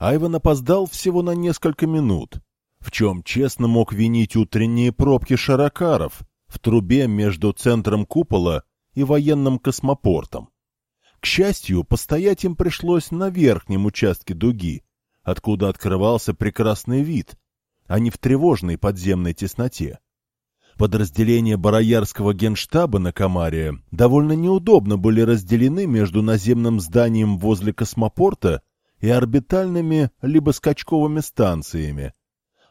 Айван опоздал всего на несколько минут, в чем честно мог винить утренние пробки шаракаров в трубе между центром купола и военным космопортом. К счастью, постоять им пришлось на верхнем участке дуги, откуда открывался прекрасный вид, а не в тревожной подземной тесноте. Подразделения Бароярского генштаба на Камаре довольно неудобно были разделены между наземным зданием возле космопорта и орбитальными либо скачковыми станциями.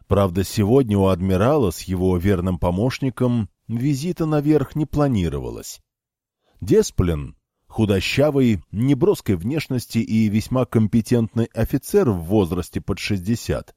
Правда, сегодня у адмирала с его верным помощником визита наверх не планировалось. Десплин, худощавый, неброской внешности и весьма компетентный офицер в возрасте под шестьдесят,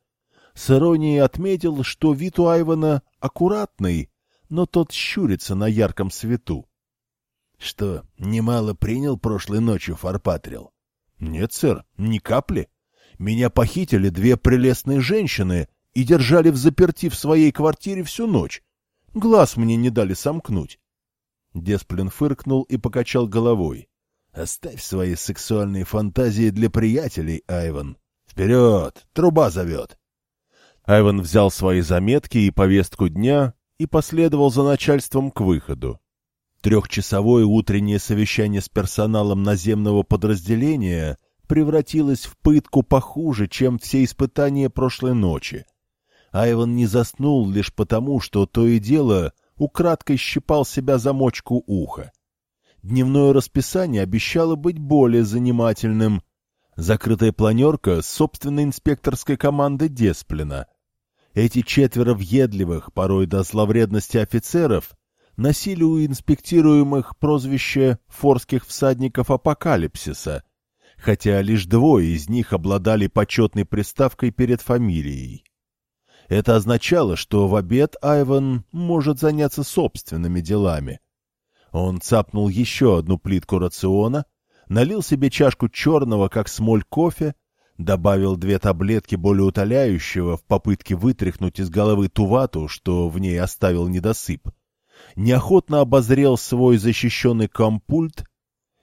с иронией отметил, что вид у Айвана аккуратный, но тот щурится на ярком свету. — Что, немало принял прошлой ночью, Фарпатрил? — Нет, сэр, ни капли. Меня похитили две прелестные женщины и держали в заперти в своей квартире всю ночь. Глаз мне не дали сомкнуть. Десплин фыркнул и покачал головой. — Оставь свои сексуальные фантазии для приятелей, Айван. Вперед! Труба зовет! Айван взял свои заметки и повестку дня и последовал за начальством к выходу. Трехчасовое утреннее совещание с персоналом наземного подразделения превратилось в пытку похуже, чем все испытания прошлой ночи. Айван не заснул лишь потому, что то и дело украдкой щипал себя за мочку уха. Дневное расписание обещало быть более занимательным. Закрытая планерка собственной инспекторской команды Десплина, эти четверо въедливых, порой до зловредности офицеров, носили у инспектируемых прозвище «форских всадников апокалипсиса», хотя лишь двое из них обладали почетной приставкой перед фамилией. Это означало, что в обед Айван может заняться собственными делами. Он цапнул еще одну плитку рациона, налил себе чашку черного, как смоль кофе, добавил две таблетки болеутоляющего в попытке вытряхнуть из головы ту вату, что в ней оставил недосып, неохотно обозрел свой защищенный компульт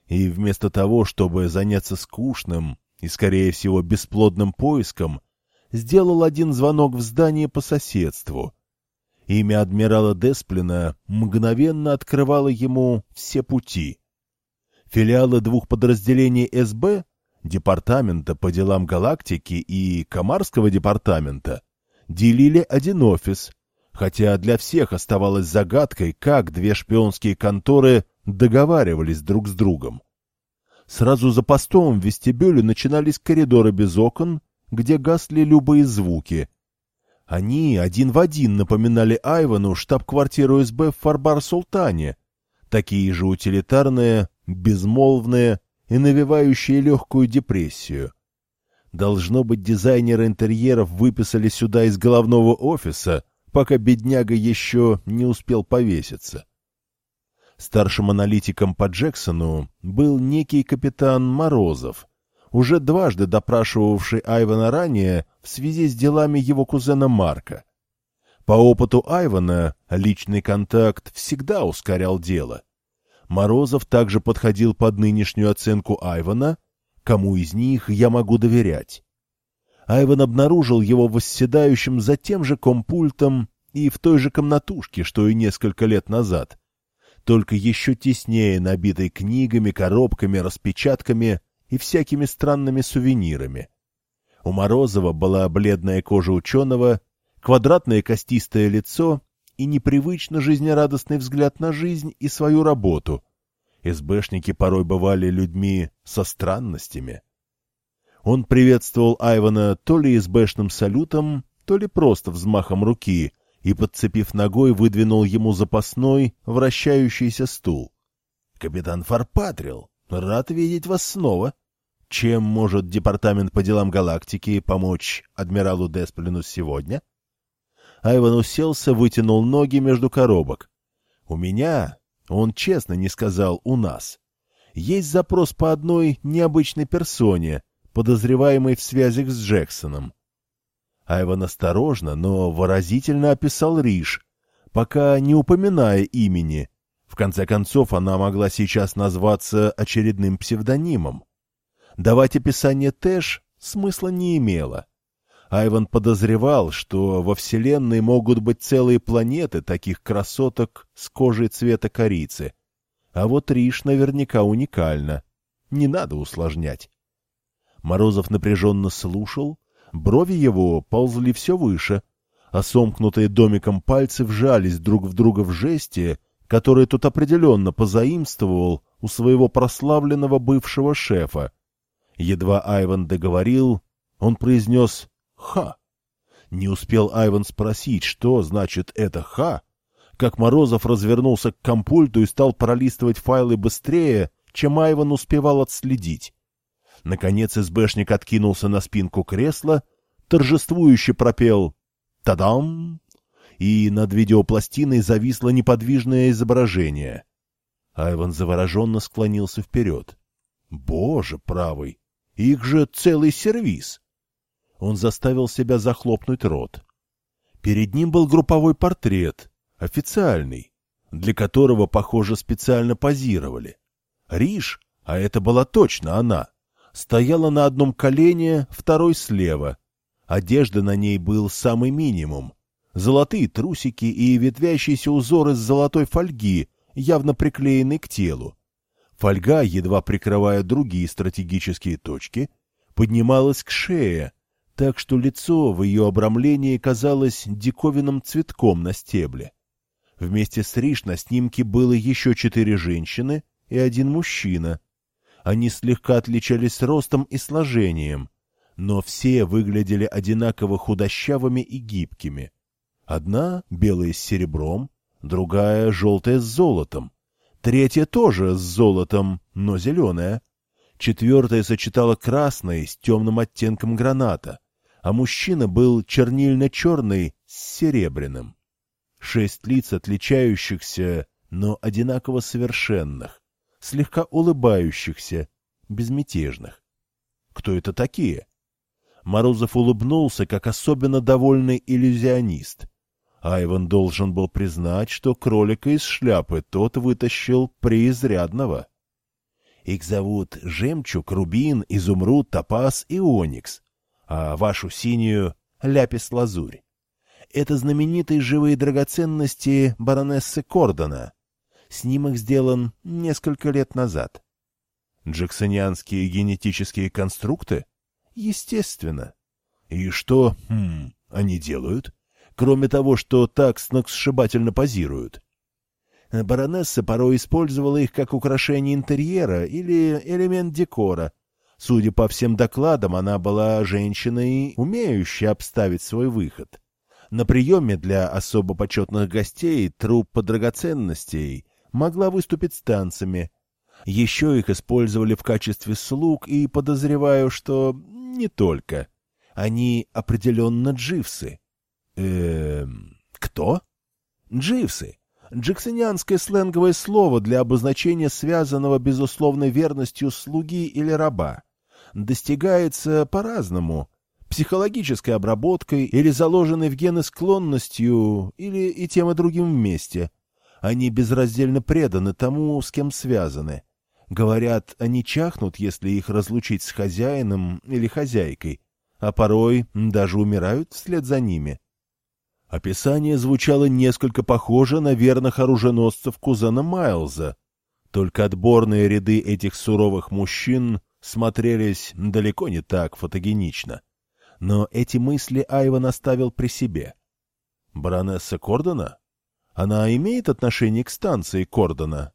и вместо того, чтобы заняться скучным и, скорее всего, бесплодным поиском, сделал один звонок в здание по соседству. Имя адмирала Десплина мгновенно открывало ему все пути. Филиалы двух подразделений СБ Департамента по делам галактики и Камарского департамента делили один офис, хотя для всех оставалось загадкой, как две шпионские конторы договаривались друг с другом. Сразу за постом в вестибюле начинались коридоры без окон, где гасли любые звуки. Они один в один напоминали Айвану штаб-квартиру СБ в Фарбар-Султане, такие же утилитарные, безмолвные, и навевающие легкую депрессию. Должно быть, дизайнеры интерьеров выписали сюда из головного офиса, пока бедняга еще не успел повеситься. Старшим аналитиком по Джексону был некий капитан Морозов, уже дважды допрашивавший Айвана ранее в связи с делами его кузена Марка. По опыту Айвана личный контакт всегда ускорял дело — Морозов также подходил под нынешнюю оценку Айвана, кому из них я могу доверять. Айван обнаружил его восседающим за тем же компультом и в той же комнатушке, что и несколько лет назад, только еще теснее набитой книгами, коробками, распечатками и всякими странными сувенирами. У Морозова была бледная кожа ученого, квадратное костистое лицо и непривычно жизнерадостный взгляд на жизнь и свою работу. СБшники порой бывали людьми со странностями. Он приветствовал Айвана то ли СБшным салютом, то ли просто взмахом руки и, подцепив ногой, выдвинул ему запасной, вращающийся стул. — Капитан Фарпатрил, рад видеть вас снова. Чем может Департамент по делам галактики помочь адмиралу Десплину сегодня? — Айван уселся, вытянул ноги между коробок. «У меня...» — он честно не сказал «у нас». «Есть запрос по одной необычной персоне, подозреваемой в связях с Джексоном». Айван осторожно, но выразительно описал Риш, пока не упоминая имени. В конце концов, она могла сейчас назваться очередным псевдонимом. Давать описание Тэш смысла не имело. Айван подозревал, что во Вселенной могут быть целые планеты таких красоток с кожей цвета корицы. А вот Риш наверняка уникальна. Не надо усложнять. Морозов напряженно слушал, брови его ползли все выше, а сомкнутые домиком пальцы вжались друг в друга в жесте, который тот определенно позаимствовал у своего прославленного бывшего шефа. Едва Айван договорил, он произнес «Ха!». Не успел Айван спросить, что значит это «Ха», как Морозов развернулся к компульту и стал пролистывать файлы быстрее, чем Айван успевал отследить. Наконец СБшник откинулся на спинку кресла, торжествующе пропел «Тадам!» и над видеопластиной зависло неподвижное изображение. Айван завороженно склонился вперед. «Боже правый! Их же целый сервиз!» Он заставил себя захлопнуть рот. Перед ним был групповой портрет, официальный, для которого, похоже, специально позировали. Риш, а это была точно она, стояла на одном колене, второй слева. Одежда на ней был самый минимум. Золотые трусики и ветвящийся узор из золотой фольги, явно приклеенный к телу. Фольга, едва прикрывая другие стратегические точки, поднималась к шее, так что лицо в ее обрамлении казалось диковинным цветком на стебле. Вместе с Риш на снимке было еще четыре женщины и один мужчина. Они слегка отличались ростом и сложением, но все выглядели одинаково худощавыми и гибкими. Одна белая с серебром, другая желтая с золотом, третья тоже с золотом, но зеленая. Четвертая сочетала красный с темным оттенком граната, а мужчина был чернильно-черный с серебряным. Шесть лиц отличающихся, но одинаково совершенных, слегка улыбающихся, безмятежных. Кто это такие? Морозов улыбнулся, как особенно довольный иллюзионист. Айван должен был признать, что кролика из шляпы тот вытащил преизрядного. Их зовут Жемчуг, Рубин, Изумруд, Топаз и Оникс а вашу синюю — ляпис-лазурь. Это знаменитые живые драгоценности баронессы Кордона. Снимок сделан несколько лет назад. Джексонианские генетические конструкты? Естественно. И что хм, они делают? Кроме того, что так сногсшибательно позируют. Баронесса порой использовала их как украшение интерьера или элемент декора, Судя по всем докладам, она была женщиной, умеющей обставить свой выход. На приеме для особо почетных гостей труппа драгоценностей могла выступить с танцами. Еще их использовали в качестве слуг, и подозреваю, что не только. Они определенно дживсы. Эм... Кто? Дживсы. Джексонианское сленговое слово для обозначения связанного безусловной верностью слуги или раба достигается по-разному. Психологической обработкой или заложенной в гены склонностью, или и тем и другим вместе. Они безраздельно преданы тому, с кем связаны. Говорят, они чахнут, если их разлучить с хозяином или хозяйкой, а порой даже умирают вслед за ними. Описание звучало несколько похоже на верных оруженосцев кузена Майлза, только отборные ряды этих суровых мужчин смотрелись далеко не так фотогенично. Но эти мысли Айван оставил при себе. Баронесса Кордона? Она имеет отношение к станции Кордона?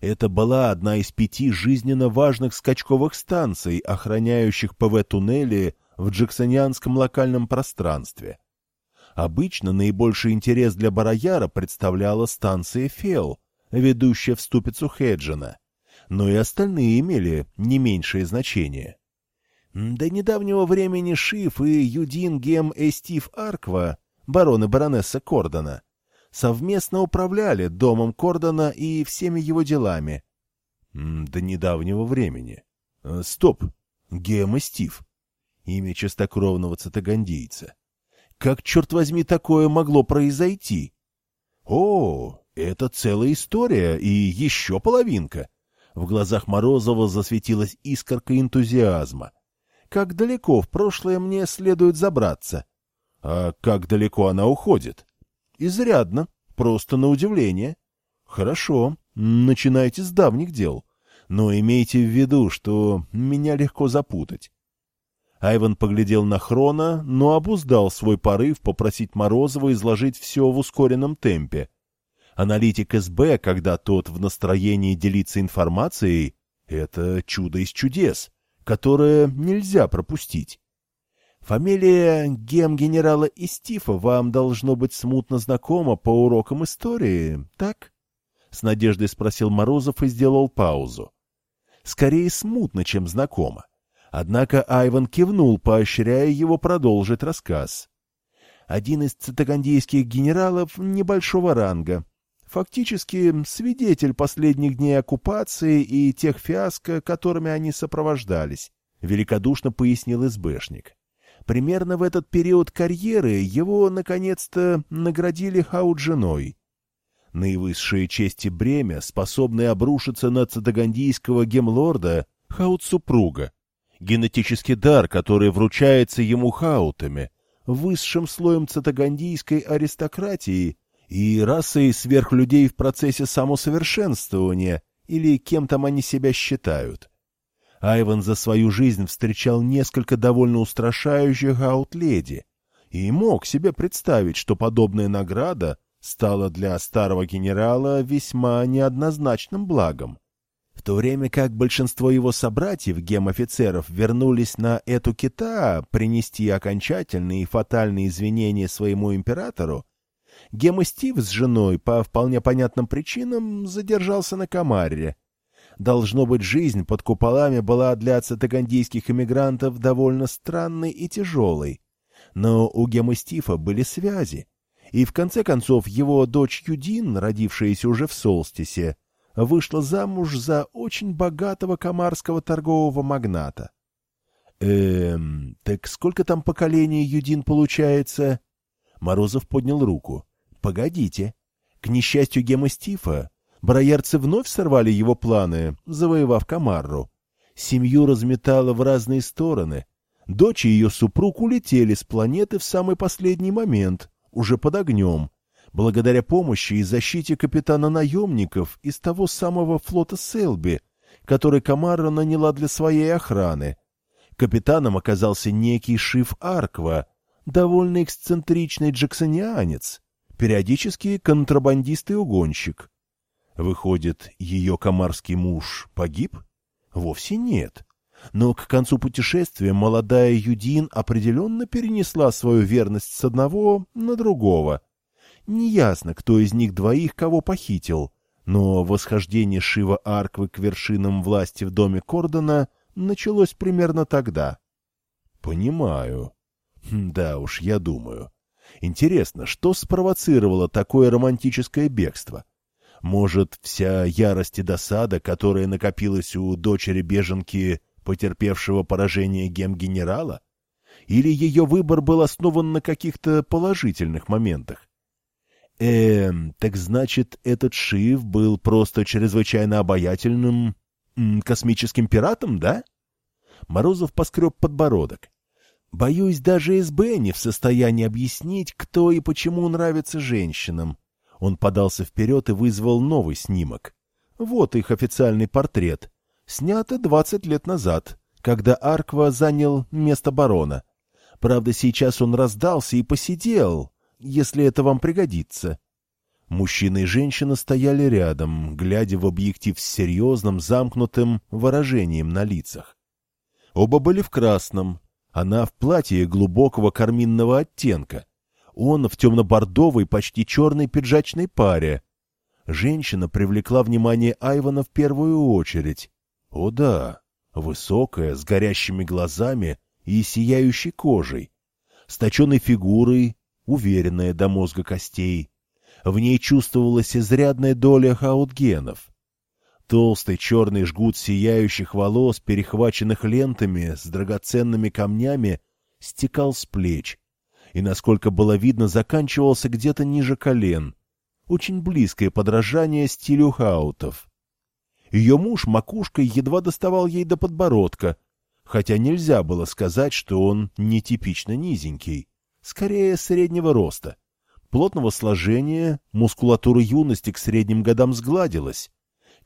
Это была одна из пяти жизненно важных скачковых станций, охраняющих ПВ-туннели в джексонианском локальном пространстве. Обычно наибольший интерес для Барояра представляла станция Фел, ведущая в ступицу Хеджина но и остальные имели не меньшее значение. До недавнего времени Шиф и Юдин Гем и Стив Арква, барон и баронесса Кордона, совместно управляли домом Кордона и всеми его делами. До недавнего времени. Э, стоп! Гем и Стив. Имя чистокровного цитагандийца. Как, черт возьми, такое могло произойти? О, это целая история и еще половинка. В глазах Морозова засветилась искорка энтузиазма. как далеко в прошлое мне следует забраться. А как далеко она уходит? Изрядно, просто на удивление. Хорошо, начинайте с давних дел. Но имейте в виду, что меня легко запутать. Айван поглядел на Хрона, но обуздал свой порыв попросить Морозова изложить все в ускоренном темпе. Аналитик СБ, когда тот в настроении делиться информацией, это чудо из чудес, которое нельзя пропустить. Фамилия гем-генерала Истифа вам должно быть смутно знакома по урокам истории, так? С надеждой спросил Морозов и сделал паузу. Скорее смутно, чем знакомо. Однако Айван кивнул, поощряя его продолжить рассказ. Один из цитагандийских генералов небольшого ранга. Фактически свидетель последних дней оккупации и тех фиаско, которыми они сопровождались, великодушно пояснил СБшник. Примерно в этот период карьеры его, наконец-то, наградили хауджиной. Наивысшие чести бремя, способные обрушиться на цитагандийского гемлорда, хаут-супруга. Генетический дар, который вручается ему хаутами, высшим слоем цитагандийской аристократии и расой сверхлюдей в процессе самосовершенствования, или кем там они себя считают. Айван за свою жизнь встречал несколько довольно устрашающих аутледи и мог себе представить, что подобная награда стала для старого генерала весьма неоднозначным благом. В то время как большинство его собратьев, гем-офицеров, вернулись на эту кита принести окончательные и фатальные извинения своему императору, Гем Стив с женой по вполне понятным причинам задержался на Камаре, Должно быть, жизнь под куполами была для цитагандийских эмигрантов довольно странной и тяжелой. Но у Гемостифа были связи, и в конце концов его дочь Юдин, родившаяся уже в Солстисе, вышла замуж за очень богатого комарского торгового магната. Эм, так сколько там поколений Юдин получается? Морозов поднял руку. Погодите. К несчастью Гемостифа, Броярцы вновь сорвали его планы, завоевав Камарру. Семью разметало в разные стороны. Дочь и ее супруг улетели с планеты в самый последний момент, уже под огнем, благодаря помощи и защите капитана наемников из того самого флота Селби, который Камарра наняла для своей охраны. Капитаном оказался некий Шиф Арква, довольно эксцентричный джексонианец, периодически контрабандист и угонщик. Выходит, ее комарский муж погиб? Вовсе нет. Но к концу путешествия молодая Юдин определенно перенесла свою верность с одного на другого. Неясно, кто из них двоих кого похитил, но восхождение Шива Арквы к вершинам власти в доме Кордона началось примерно тогда. Понимаю. Хм, да уж, я думаю. Интересно, что спровоцировало такое романтическое бегство? Может, вся ярость и досада, которая накопилась у дочери-беженки, потерпевшего поражение гемгенерала? Или ее выбор был основан на каких-то положительных моментах? Эм, так значит, этот Шив был просто чрезвычайно обаятельным космическим пиратом, да? Морозов поскреб подбородок. Боюсь, даже СБ не в состоянии объяснить, кто и почему нравится женщинам. Он подался вперед и вызвал новый снимок. Вот их официальный портрет. Снято двадцать лет назад, когда Арква занял место барона. Правда, сейчас он раздался и посидел, если это вам пригодится. Мужчина и женщина стояли рядом, глядя в объектив с серьезным, замкнутым выражением на лицах. Оба были в красном, она в платье глубокого карминного оттенка — он в темно-бордовой, почти черной пиджачной паре. Женщина привлекла внимание Айвана в первую очередь. О да, высокая, с горящими глазами и сияющей кожей, с точенной фигурой, уверенная до мозга костей. В ней чувствовалась изрядная доля хаутгенов. Толстый черный жгут сияющих волос, перехваченных лентами с драгоценными камнями, стекал с плеч, и, насколько было видно, заканчивался где-то ниже колен. Очень близкое подражание стилю хаутов. Ее муж макушкой едва доставал ей до подбородка, хотя нельзя было сказать, что он нетипично низенький, скорее среднего роста. Плотного сложения, мускулатура юности к средним годам сгладилась.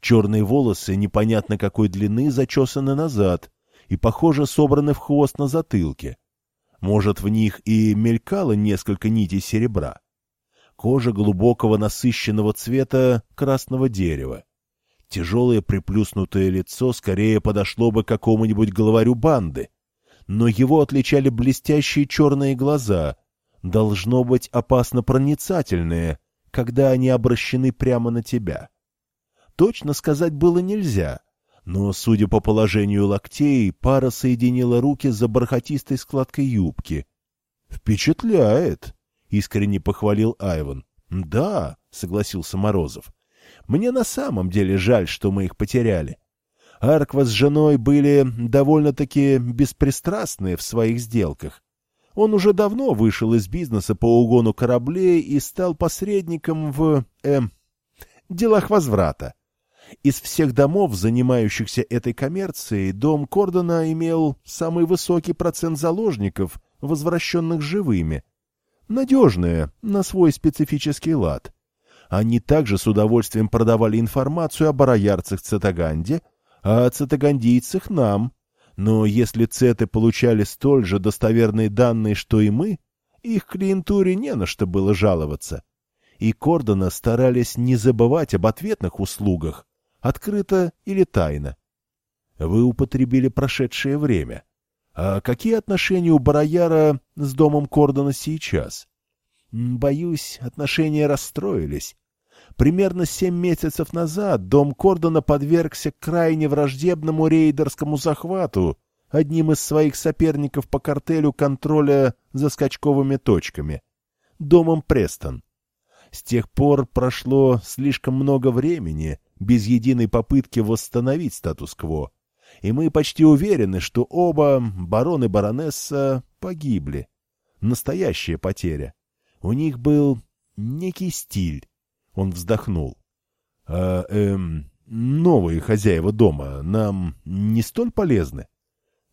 Черные волосы непонятно какой длины зачесаны назад и, похоже, собраны в хвост на затылке. Может, в них и мелькало несколько нитей серебра. Кожа глубокого насыщенного цвета красного дерева. Тяжелое приплюснутое лицо скорее подошло бы какому-нибудь главарю банды. Но его отличали блестящие черные глаза, должно быть опасно проницательные, когда они обращены прямо на тебя. Точно сказать было нельзя, но, судя по положению локтей, пара соединила руки за бархатистой складкой юбки. «Впечатляет!» — искренне похвалил Айван. «Да», — согласился Морозов. «Мне на самом деле жаль, что мы их потеряли. Арква с женой были довольно-таки беспристрастны в своих сделках. Он уже давно вышел из бизнеса по угону кораблей и стал посредником в... Э, делах возврата. Из всех домов, занимающихся этой коммерцией, дом Кордона имел самый высокий процент заложников, возвращенных живыми. Надежные, на свой специфический лад. Они также с удовольствием продавали информацию о бароярцах Цитаганде, а о цитагандийцах нам, но если цеты получали столь же достоверные данные, что и мы, их клиентуре не на что было жаловаться. И Кордона старались не забывать об ответных услугах, открыто или тайно. Вы употребили прошедшее время. А какие отношения у Барояра с домом Кордона сейчас? Боюсь, отношения расстроились. Примерно семь месяцев назад дом Кордона подвергся крайне враждебному рейдерскому захвату одним из своих соперников по картелю контроля за скачковыми точками — домом Престон. С тех пор прошло слишком много времени без единой попытки восстановить статус-кво, и мы почти уверены, что оба, барон и баронесса, погибли. Настоящая потеря. У них был некий стиль, он вздохнул. «А, эм, новые хозяева дома нам не столь полезны?»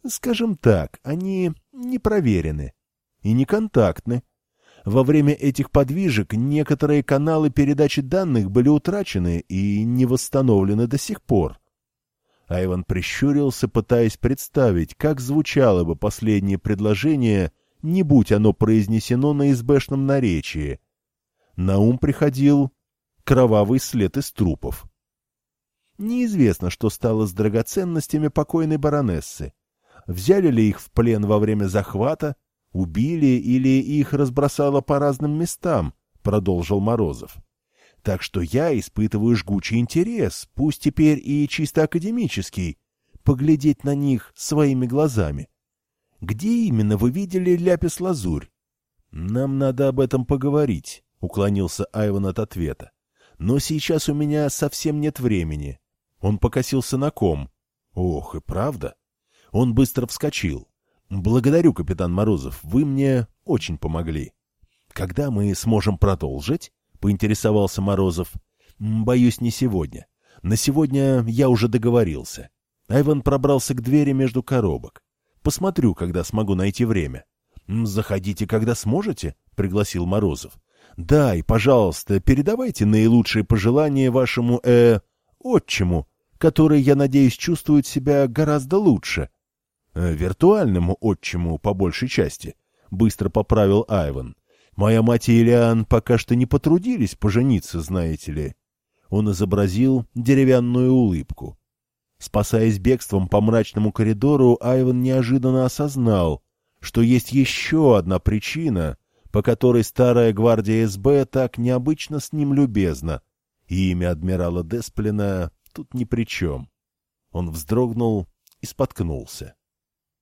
«Скажем так, они не проверены и не контактны. Во время этих подвижек некоторые каналы передачи данных были утрачены и не восстановлены до сих пор». Айван прищурился, пытаясь представить, как звучало бы последнее предложение, не будь оно произнесено на избэшном наречии. На ум приходил кровавый след из трупов. Неизвестно, что стало с драгоценностями покойной баронессы. Взяли ли их в плен во время захвата, убили или их разбросало по разным местам, продолжил Морозов. Так что я испытываю жгучий интерес, пусть теперь и чисто академический, поглядеть на них своими глазами. Где именно вы видели ляпис-лазурь? Нам надо об этом поговорить, уклонился Айван от ответа. Но сейчас у меня совсем нет времени. Он покосился на ком. Ох, и правда. Он быстро вскочил. Благодарю, капитан Морозов, вы мне очень помогли. Когда мы сможем продолжить? Поинтересовался Морозов. Боюсь, не сегодня. На сегодня я уже договорился. Айван пробрался к двери между коробок. Посмотрю, когда смогу найти время. «Заходите, когда сможете», — пригласил Морозов. Да, и, пожалуйста, передавайте наилучшие пожелания вашему, э, отчиму, который, я надеюсь, чувствует себя гораздо лучше. Э, виртуальному отчиму, по большей части, — быстро поправил Айван. Моя мать и Ильян пока что не потрудились пожениться, знаете ли. Он изобразил деревянную улыбку. Спасаясь бегством по мрачному коридору, Айван неожиданно осознал, что есть еще одна причина — по которой старая гвардия СБ так необычно с ним любезна, и имя адмирала Десплина тут ни при чем. Он вздрогнул и споткнулся.